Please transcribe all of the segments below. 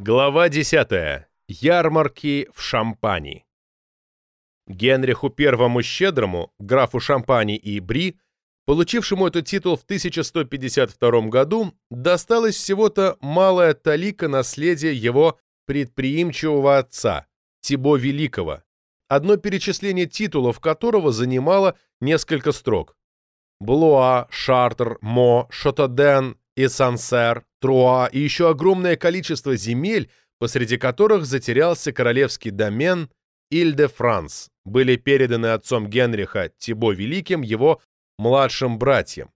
Глава 10. Ярмарки в Шампани. Генриху I Щедрому, графу Шампани и Бри, получившему этот титул в 1152 году, досталось всего-то малая талика наследия его предприимчивого отца, Тибо Великого, одно перечисление титулов которого занимало несколько строк. Блуа, Шартер, Мо, Шотоден и Сансер, Труа и еще огромное количество земель, посреди которых затерялся королевский домен Иль-де-Франс, были переданы отцом Генриха Тибо Великим его младшим братьям.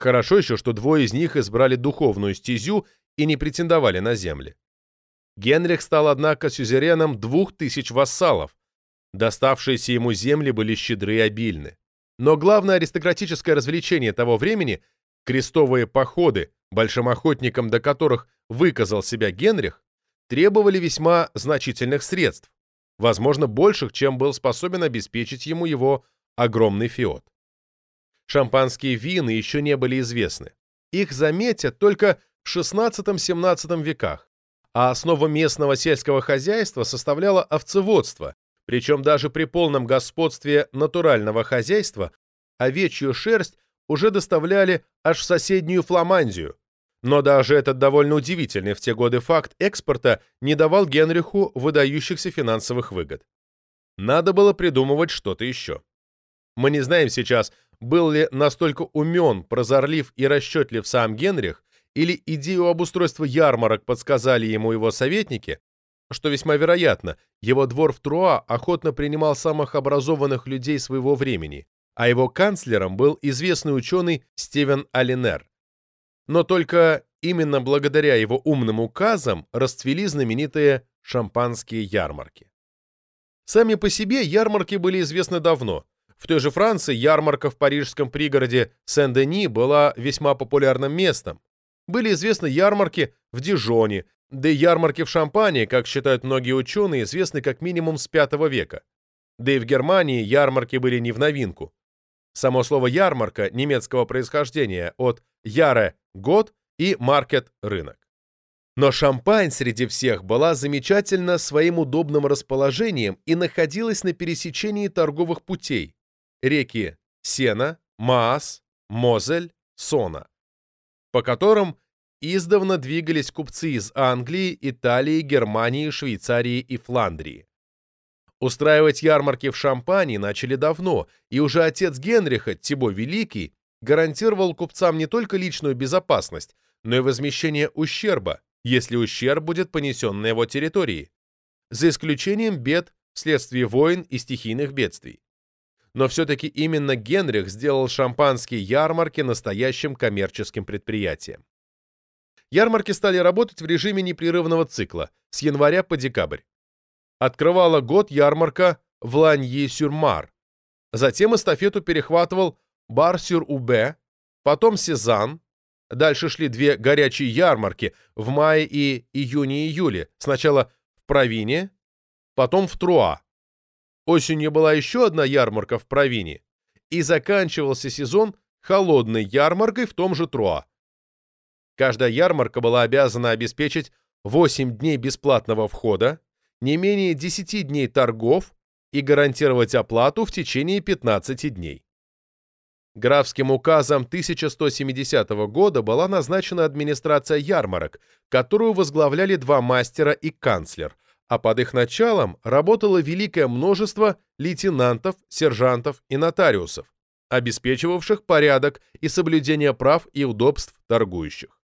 Хорошо еще, что двое из них избрали духовную стезю и не претендовали на земли. Генрих стал, однако, сюзереном двух тысяч вассалов. Доставшиеся ему земли были щедры и обильны. Но главное аристократическое развлечение того времени – крестовые походы, большим охотником до которых выказал себя Генрих, требовали весьма значительных средств, возможно, больших, чем был способен обеспечить ему его огромный феод. Шампанские вины еще не были известны. Их заметят только в XVI-XVII веках, а основу местного сельского хозяйства составляло овцеводство, причем даже при полном господстве натурального хозяйства овечью шерсть уже доставляли аж в соседнюю Фламандию, но даже этот довольно удивительный в те годы факт экспорта не давал Генриху выдающихся финансовых выгод. Надо было придумывать что-то еще. Мы не знаем сейчас, был ли настолько умен, прозорлив и расчетлив сам Генрих, или идею обустройства ярмарок подсказали ему его советники, что весьма вероятно, его двор в Труа охотно принимал самых образованных людей своего времени, а его канцлером был известный ученый Стивен Алинер но только именно благодаря его умным указам расцвели знаменитые шампанские ярмарки. Сами по себе ярмарки были известны давно. В той же Франции ярмарка в парижском пригороде Сен-Дени была весьма популярным местом. Были известны ярмарки в Дижоне, да и ярмарки в Шампане, как считают многие ученые, известны как минимум с V века. Да и в Германии ярмарки были не в новинку. Само слово «ярмарка» немецкого происхождения от «яре» — год и «маркет» — рынок. Но Шампань среди всех была замечательна своим удобным расположением и находилась на пересечении торговых путей реки Сена, Маас, Мозель, Сона, по которым издавна двигались купцы из Англии, Италии, Германии, Швейцарии и Фландрии. Устраивать ярмарки в Шампании начали давно, и уже отец Генриха, Тибо Великий, гарантировал купцам не только личную безопасность, но и возмещение ущерба, если ущерб будет понесен на его территории, за исключением бед вследствие войн и стихийных бедствий. Но все-таки именно Генрих сделал шампанские ярмарки настоящим коммерческим предприятием. Ярмарки стали работать в режиме непрерывного цикла с января по декабрь открывала год ярмарка в Ланьи-сюр-Мар. Затем эстафету перехватывал Бар-сюр-Убе, потом Сезанн. Дальше шли две горячие ярмарки в мае и июне-июле. Сначала в Провине, потом в Труа. Осенью была еще одна ярмарка в Провине. И заканчивался сезон холодной ярмаркой в том же Труа. Каждая ярмарка была обязана обеспечить 8 дней бесплатного входа, не менее 10 дней торгов и гарантировать оплату в течение 15 дней. Графским указом 1170 года была назначена администрация ярмарок, которую возглавляли два мастера и канцлер, а под их началом работало великое множество лейтенантов, сержантов и нотариусов, обеспечивавших порядок и соблюдение прав и удобств торгующих.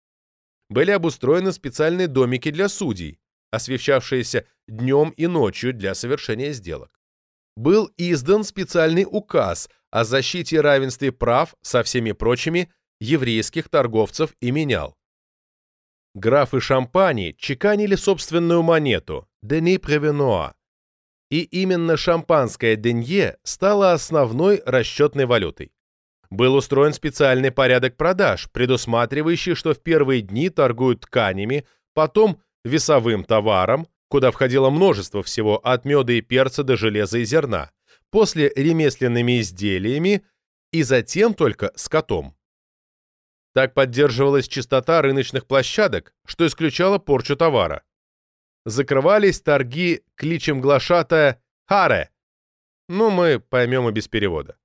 Были обустроены специальные домики для судей, освещавшиеся днем и ночью для совершения сделок. Был издан специальный указ о защите и равенстве прав со всеми прочими еврейских торговцев и менял. Графы Шампани чеканили собственную монету «Дени Превенуа», и именно шампанское денье стало основной расчетной валютой. Был устроен специальный порядок продаж, предусматривающий, что в первые дни торгуют тканями, потом весовым товаром, куда входило множество всего от меда и перца до железа и зерна, после ремесленными изделиями и затем только скотом. Так поддерживалась чистота рыночных площадок, что исключало порчу товара. закрывались торги кличем глашатая «Харе». Ну, мы поймем и без перевода.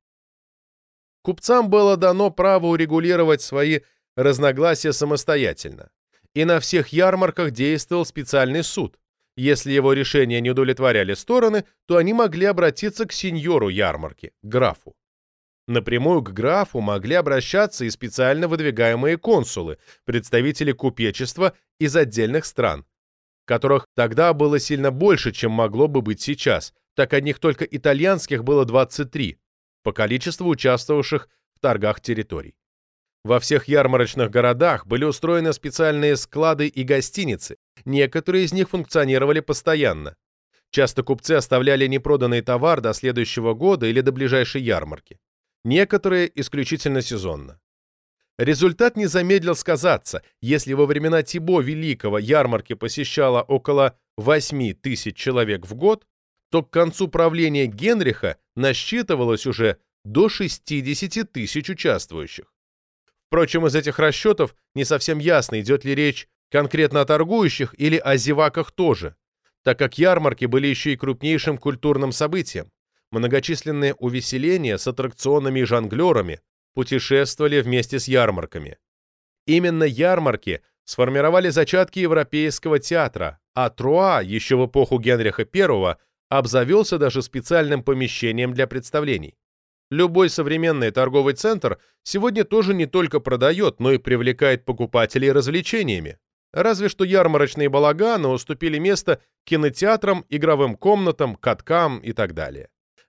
Купцам было дано право урегулировать свои разногласия самостоятельно. И на всех ярмарках действовал специальный суд. Если его решения не удовлетворяли стороны, то они могли обратиться к сеньору ярмарки, графу. Напрямую к графу могли обращаться и специально выдвигаемые консулы, представители купечества из отдельных стран, которых тогда было сильно больше, чем могло бы быть сейчас, так одних только итальянских было 23, по количеству участвовавших в торгах территорий. Во всех ярмарочных городах были устроены специальные склады и гостиницы, некоторые из них функционировали постоянно. Часто купцы оставляли непроданный товар до следующего года или до ближайшей ярмарки. Некоторые исключительно сезонно. Результат не замедлил сказаться, если во времена Тибо Великого ярмарки посещало около 8 тысяч человек в год, то к концу правления Генриха насчитывалось уже до 60 тысяч участвующих. Впрочем, из этих расчетов не совсем ясно, идет ли речь конкретно о торгующих или о зеваках тоже, так как ярмарки были еще и крупнейшим культурным событием. Многочисленные увеселения с аттракционами и жонглерами путешествовали вместе с ярмарками. Именно ярмарки сформировали зачатки европейского театра, а Труа еще в эпоху Генриха I обзавелся даже специальным помещением для представлений. Любой современный торговый центр сегодня тоже не только продает, но и привлекает покупателей развлечениями. Разве что ярмарочные балаганы уступили место кинотеатрам, игровым комнатам, каткам и так далее.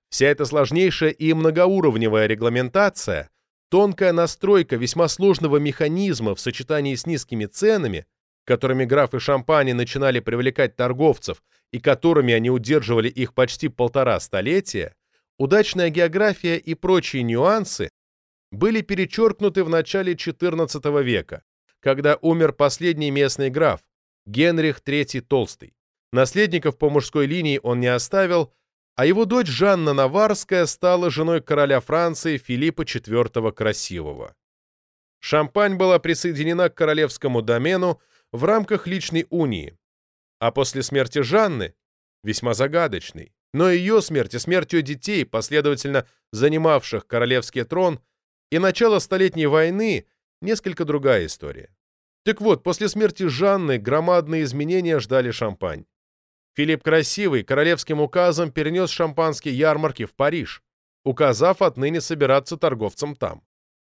Вся эта сложнейшая и многоуровневая регламентация, тонкая настройка весьма сложного механизма в сочетании с низкими ценами, которыми графы Шампани начинали привлекать торговцев и которыми они удерживали их почти полтора столетия, удачная география и прочие нюансы были перечеркнуты в начале XIV века, когда умер последний местный граф, Генрих III Толстый. Наследников по мужской линии он не оставил, а его дочь Жанна Наварская стала женой короля Франции Филиппа IV Красивого. Шампань была присоединена к королевскому домену в рамках личной унии, а после смерти Жанны, весьма загадочной, но ее смерть и смерть ее детей, последовательно занимавших королевский трон, и начало Столетней войны – несколько другая история. Так вот, после смерти Жанны громадные изменения ждали Шампань. Филипп Красивый королевским указом перенес шампанские ярмарки в Париж, указав отныне собираться торговцам там.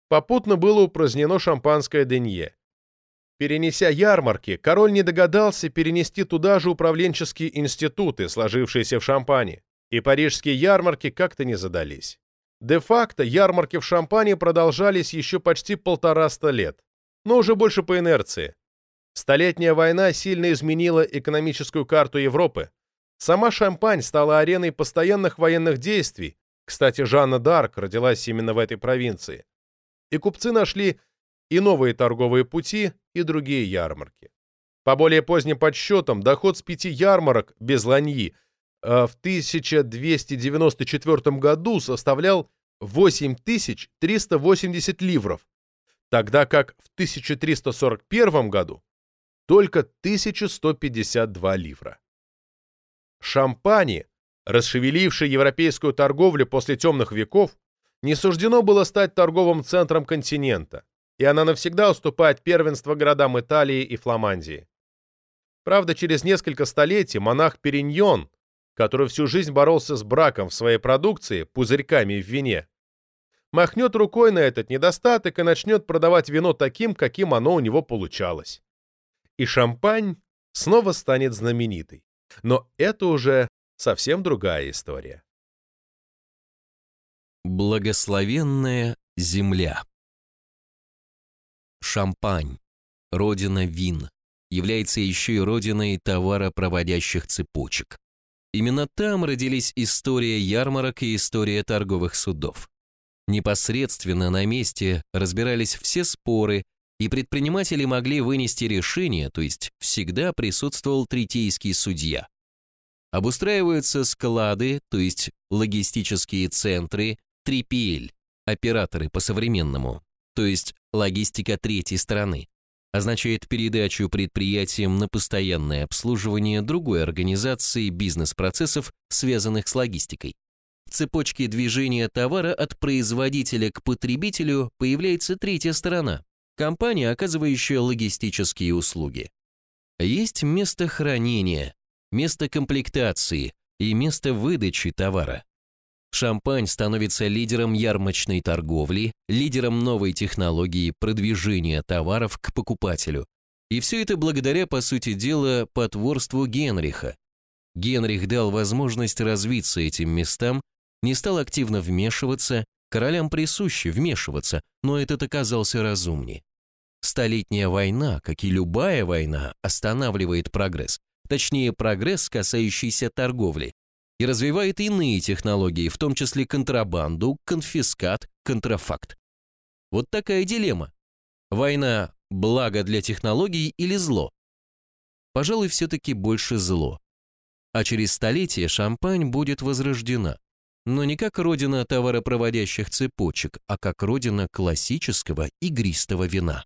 Попутно было упразднено шампанское денье. Перенеся ярмарки, король не догадался перенести туда же управленческие институты, сложившиеся в Шампане, и парижские ярмарки как-то не задались. Де-факто ярмарки в Шампане продолжались еще почти полтораста лет, но уже больше по инерции. Столетняя война сильно изменила экономическую карту Европы. Сама Шампань стала ареной постоянных военных действий, кстати, Жанна д'Арк родилась именно в этой провинции. И купцы нашли и новые торговые пути, и другие ярмарки. По более поздним подсчетам, доход с пяти ярмарок без ланьи э, в 1294 году составлял 8380 ливров, тогда как в 1341 году только 1152 ливра. Шампани, расшевеливший европейскую торговлю после темных веков, не суждено было стать торговым центром континента и она навсегда уступает первенство городам Италии и Фламандии. Правда, через несколько столетий монах Периньон, который всю жизнь боролся с браком в своей продукции, пузырьками в вине, махнет рукой на этот недостаток и начнет продавать вино таким, каким оно у него получалось. И шампань снова станет знаменитой. Но это уже совсем другая история. Благословенная земля Шампань, родина вин, является еще и родиной товаропроводящих цепочек. Именно там родились история ярмарок и история торговых судов. Непосредственно на месте разбирались все споры, и предприниматели могли вынести решение, то есть всегда присутствовал третейский судья. Обустраиваются склады, то есть логистические центры, 3PL, операторы по-современному, то есть логистика третьей стороны. означает передачу предприятиям на постоянное обслуживание другой организации бизнес-процессов, связанных с логистикой. В цепочке движения товара от производителя к потребителю появляется третья сторона – компания, оказывающая логистические услуги. Есть место хранения, место комплектации и место выдачи товара. Шампань становится лидером ярмарочной торговли, лидером новой технологии продвижения товаров к покупателю. И все это благодаря, по сути дела, потворству Генриха. Генрих дал возможность развиться этим местам, не стал активно вмешиваться, королям присуще вмешиваться, но этот оказался разумнее. Столетняя война, как и любая война, останавливает прогресс, точнее прогресс, касающийся торговли, и развивает иные технологии, в том числе контрабанду, конфискат, контрафакт. Вот такая дилемма. Война – благо для технологий или зло? Пожалуй, все-таки больше зло. А через столетие Шампань будет возрождена. Но не как родина товаропроводящих цепочек, а как родина классического игристого вина.